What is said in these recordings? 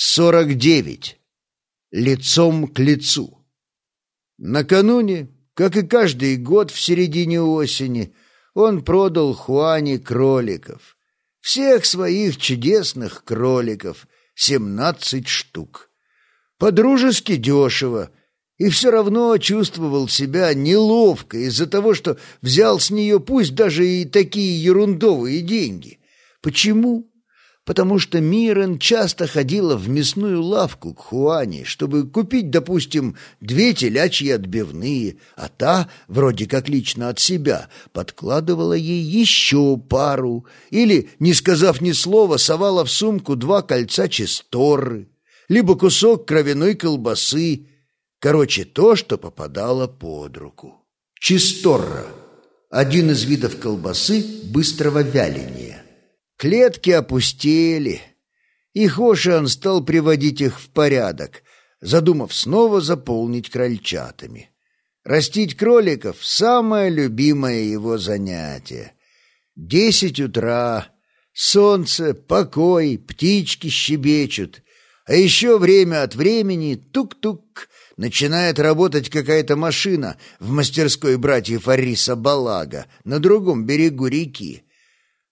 Сорок девять. Лицом к лицу. Накануне, как и каждый год в середине осени, он продал Хуане кроликов. Всех своих чудесных кроликов, семнадцать штук. По-дружески дешево, и все равно чувствовал себя неловко из-за того, что взял с нее пусть даже и такие ерундовые деньги. Почему? Потому что Мирен часто ходила в мясную лавку к Хуане, чтобы купить, допустим, две телячьи отбивные, а та, вроде как лично от себя, подкладывала ей еще пару, или, не сказав ни слова, совала в сумку два кольца честорры, либо кусок кровяной колбасы, короче, то, что попадало под руку. Честорра – один из видов колбасы быстрого вяления – Клетки опустели, и Хошиан стал приводить их в порядок, задумав снова заполнить крольчатами. Растить кроликов — самое любимое его занятие. Десять утра, солнце, покой, птички щебечут, а еще время от времени тук-тук начинает работать какая-то машина в мастерской братьев Ариса Балага на другом берегу реки.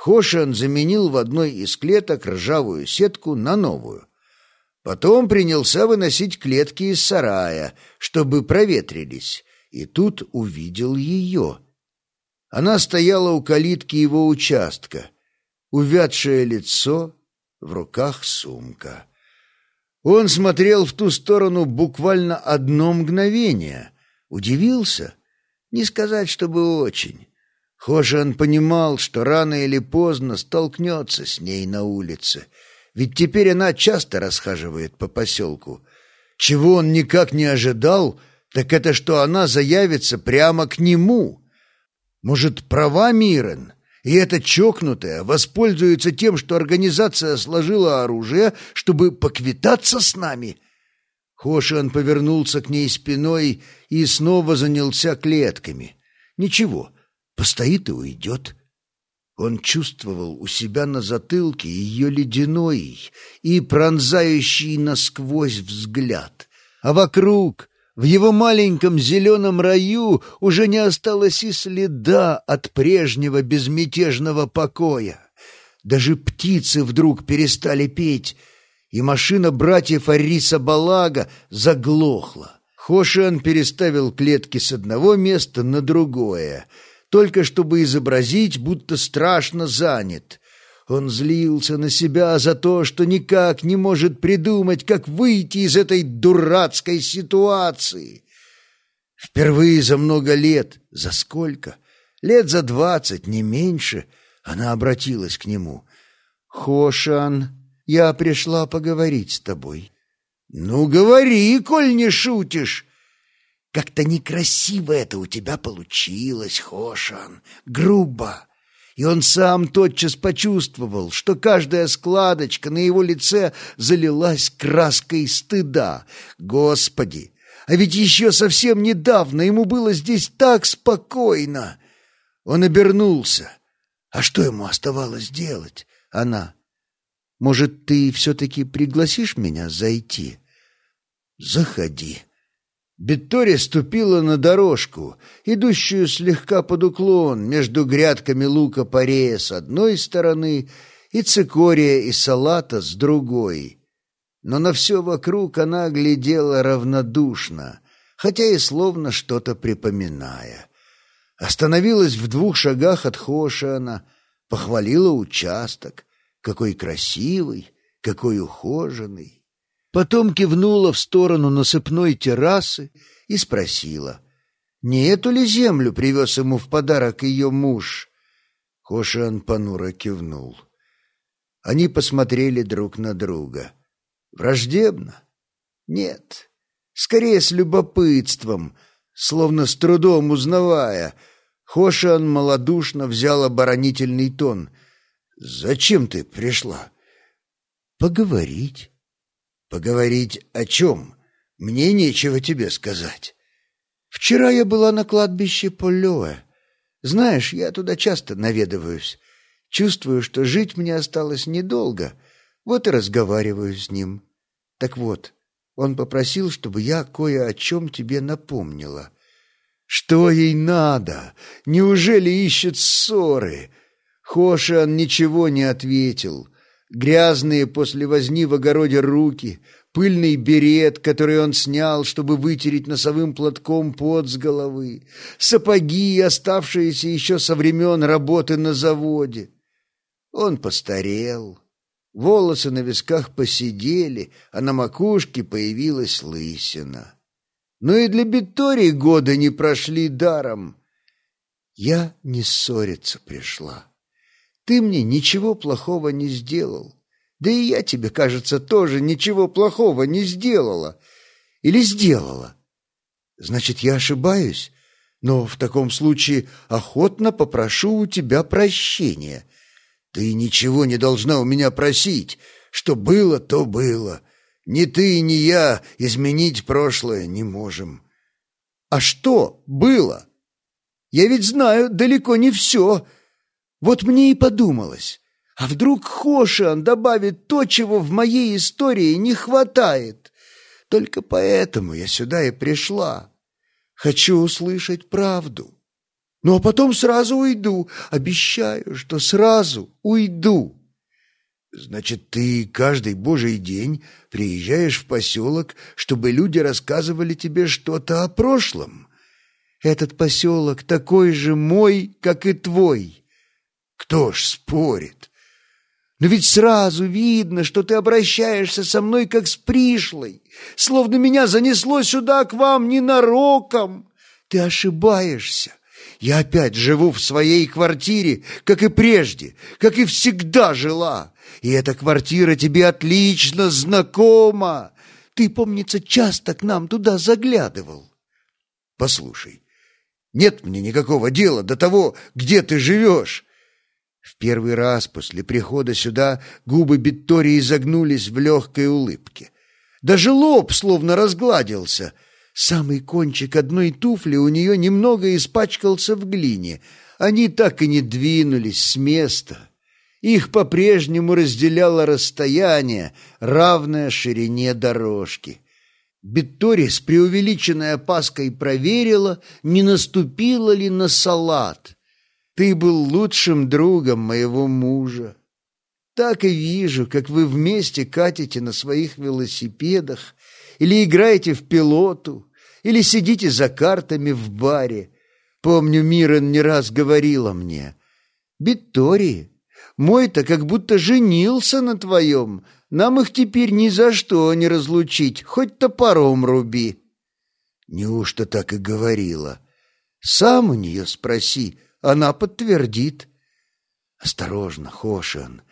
Хошиан заменил в одной из клеток ржавую сетку на новую. Потом принялся выносить клетки из сарая, чтобы проветрились, и тут увидел ее. Она стояла у калитки его участка, увядшее лицо, в руках сумка. Он смотрел в ту сторону буквально одно мгновение. Удивился? Не сказать, чтобы очень. Хошиан понимал, что рано или поздно столкнется с ней на улице, ведь теперь она часто расхаживает по поселку. Чего он никак не ожидал, так это что она заявится прямо к нему. Может, права Мирен, и эта чокнутая воспользуется тем, что организация сложила оружие, чтобы поквитаться с нами?» Хошиан повернулся к ней спиной и снова занялся клетками. «Ничего». Постоит и уйдет. Он чувствовал у себя на затылке ее ледяной и пронзающий насквозь взгляд. А вокруг, в его маленьком зеленом раю, уже не осталось и следа от прежнего безмятежного покоя. Даже птицы вдруг перестали петь, и машина братьев Ариса Балага заглохла. Хошиан переставил клетки с одного места на другое — только чтобы изобразить, будто страшно занят. Он злился на себя за то, что никак не может придумать, как выйти из этой дурацкой ситуации. Впервые за много лет, за сколько? Лет за двадцать, не меньше, она обратилась к нему. «Хошан, я пришла поговорить с тобой». «Ну, говори, коль не шутишь!» Как-то некрасиво это у тебя получилось, Хошан, грубо. И он сам тотчас почувствовал, что каждая складочка на его лице залилась краской стыда. Господи, а ведь еще совсем недавно ему было здесь так спокойно. Он обернулся. А что ему оставалось делать? Она. Может, ты все-таки пригласишь меня зайти? Заходи. Беттори ступила на дорожку, идущую слегка под уклон между грядками лука-порея с одной стороны и цикория и салата с другой. Но на все вокруг она глядела равнодушно, хотя и словно что-то припоминая. Остановилась в двух шагах от Хошиана, похвалила участок. Какой красивый, какой ухоженный. Потом кивнула в сторону насыпной террасы и спросила, не эту ли землю привез ему в подарок ее муж? Хошиан понуро кивнул. Они посмотрели друг на друга. Враждебно? Нет. Скорее с любопытством, словно с трудом узнавая. Хошиан малодушно взял оборонительный тон. «Зачем ты пришла?» «Поговорить». Поговорить о чем? Мне нечего тебе сказать. Вчера я была на кладбище Полёа. Знаешь, я туда часто наведываюсь. Чувствую, что жить мне осталось недолго. Вот и разговариваю с ним. Так вот, он попросил, чтобы я кое о чем тебе напомнила. Что ей надо? Неужели ищет ссоры? Хошиан ничего не ответил. Грязные после возни в огороде руки, пыльный берет, который он снял, чтобы вытереть носовым платком пот с головы, сапоги, оставшиеся еще со времен работы на заводе. Он постарел. Волосы на висках посидели, а на макушке появилась лысина. Но и для Биттории годы не прошли даром. Я не ссориться пришла. Ты мне ничего плохого не сделал. Да и я тебе, кажется, тоже ничего плохого не сделала. Или сделала. Значит, я ошибаюсь, но в таком случае охотно попрошу у тебя прощения. Ты ничего не должна у меня просить. Что было, то было. Ни ты, ни я изменить прошлое не можем. А что было? Я ведь знаю далеко не все. Вот мне и подумалось. А вдруг Хошиан добавит то, чего в моей истории не хватает? Только поэтому я сюда и пришла. Хочу услышать правду. Ну, а потом сразу уйду. Обещаю, что сразу уйду. Значит, ты каждый божий день приезжаешь в поселок, чтобы люди рассказывали тебе что-то о прошлом. Этот поселок такой же мой, как и твой. Кто ж спорит? Но ведь сразу видно, что ты обращаешься со мной как с пришлой, словно меня занесло сюда к вам ненароком. Ты ошибаешься. Я опять живу в своей квартире, как и прежде, как и всегда жила. И эта квартира тебе отлично знакома. Ты, помнится, часто к нам туда заглядывал. Послушай, нет мне никакого дела до того, где ты живешь. В первый раз после прихода сюда губы Биттори загнулись в легкой улыбке. Даже лоб словно разгладился — Самый кончик одной туфли у нее немного испачкался в глине. Они так и не двинулись с места. Их по-прежнему разделяло расстояние, равное ширине дорожки. Биттори с преувеличенной опаской проверила, не наступила ли на салат. «Ты был лучшим другом моего мужа. Так и вижу, как вы вместе катите на своих велосипедах или играете в пилоту, или сидите за картами в баре. Помню, Мирен не раз говорила мне, «Биттори, мой-то как будто женился на твоем, нам их теперь ни за что не разлучить, хоть топором руби». Неужто так и говорила? Сам у нее спроси, она подтвердит. Осторожно, Хошан,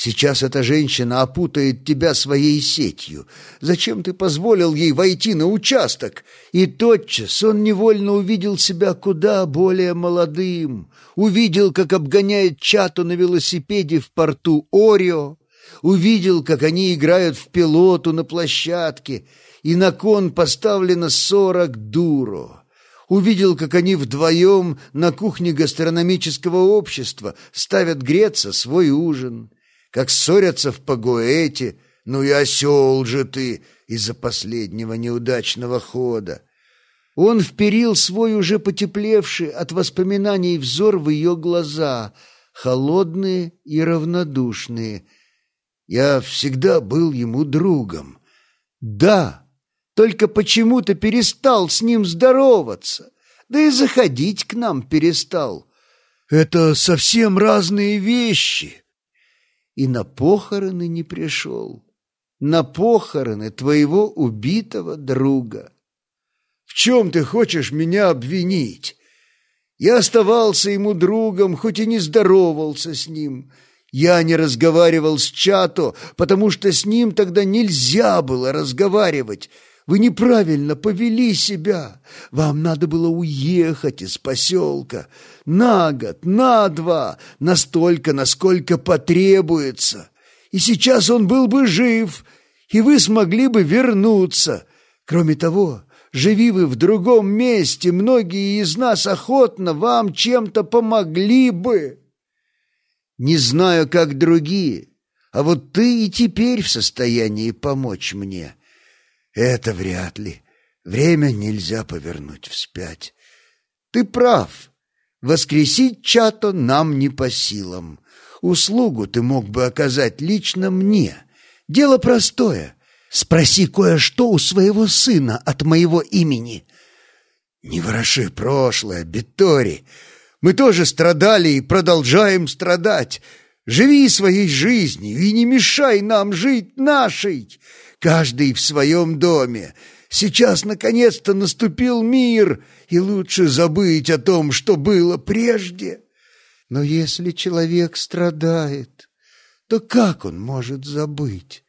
Сейчас эта женщина опутает тебя своей сетью. Зачем ты позволил ей войти на участок? И тотчас он невольно увидел себя куда более молодым. Увидел, как обгоняет чату на велосипеде в порту Орио. Увидел, как они играют в пилоту на площадке. И на кон поставлено сорок дуро увидел, как они вдвоем на кухне гастрономического общества ставят греться свой ужин как ссорятся в Пагуэте, ну и осел же ты из-за последнего неудачного хода. Он вперил свой уже потеплевший от воспоминаний взор в ее глаза, холодные и равнодушные. Я всегда был ему другом. Да, только почему-то перестал с ним здороваться, да и заходить к нам перестал. Это совсем разные вещи и на похороны не пришел. На похороны твоего убитого друга. В чем ты хочешь меня обвинить? Я оставался ему другом, хоть и не здоровался с ним. Я не разговаривал с Чато, потому что с ним тогда нельзя было разговаривать. Вы неправильно повели себя. Вам надо было уехать из поселка. На год, на два, настолько, насколько потребуется. И сейчас он был бы жив, и вы смогли бы вернуться. Кроме того, живи вы в другом месте, многие из нас охотно вам чем-то помогли бы. Не знаю, как другие, а вот ты и теперь в состоянии помочь мне». Это вряд ли. Время нельзя повернуть вспять. Ты прав. Воскресить Чато нам не по силам. Услугу ты мог бы оказать лично мне. Дело простое. Спроси кое-что у своего сына от моего имени. Не вороши прошлое, Беттори. Мы тоже страдали и продолжаем страдать. Живи своей жизнью и не мешай нам жить нашей. Каждый в своем доме. Сейчас, наконец-то, наступил мир, и лучше забыть о том, что было прежде. Но если человек страдает, то как он может забыть?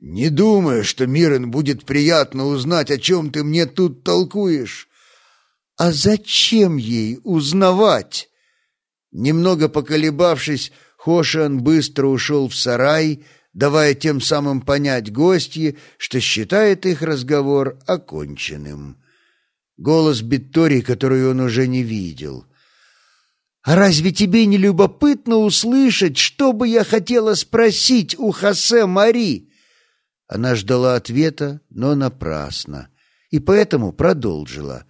Не думаю, что Мирен будет приятно узнать, о чем ты мне тут толкуешь. А зачем ей узнавать? Немного поколебавшись, Хошиан быстро ушел в сарай, давая тем самым понять гостье, что считает их разговор оконченным. Голос Биттори, который он уже не видел. «А разве тебе не любопытно услышать, что бы я хотела спросить у Хосе Мари?» Она ждала ответа, но напрасно, и поэтому продолжила.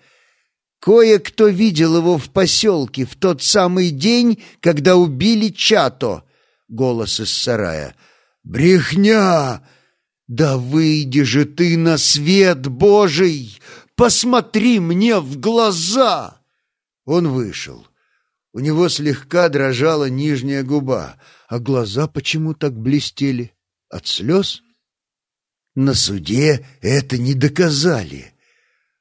«Кое-кто видел его в поселке в тот самый день, когда убили Чато!» Голос из сарая. «Брехня! Да выйди же ты на свет Божий! Посмотри мне в глаза!» Он вышел. У него слегка дрожала нижняя губа, а глаза почему так блестели? От слез? На суде это не доказали.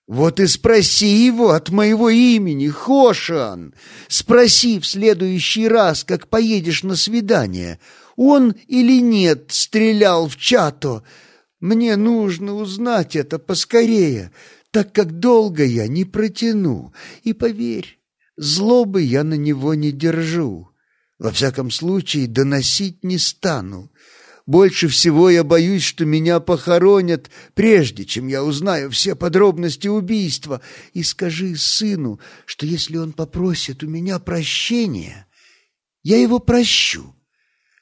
Вот и спроси его от моего имени, Хошан. Спроси в следующий раз, как поедешь на свидание, он или нет стрелял в Чато. Мне нужно узнать это поскорее, так как долго я не протяну. И поверь, злобы я на него не держу. Во всяком случае, доносить не стану. Больше всего я боюсь, что меня похоронят, прежде чем я узнаю все подробности убийства. И скажи сыну, что если он попросит у меня прощения, я его прощу.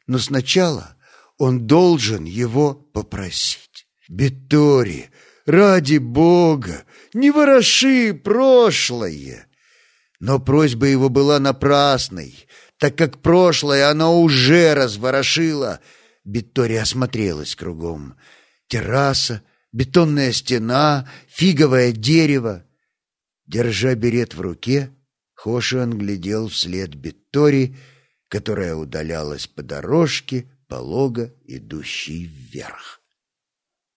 Но сначала он должен его попросить. Беттори, ради Бога, не вороши прошлое. Но просьба его была напрасной, так как прошлое оно уже разворошило — Биттори осмотрелась кругом. Терраса, бетонная стена, фиговое дерево. Держа берет в руке, Хошиан глядел вслед Биттори, которая удалялась по дорожке, полого идущей вверх.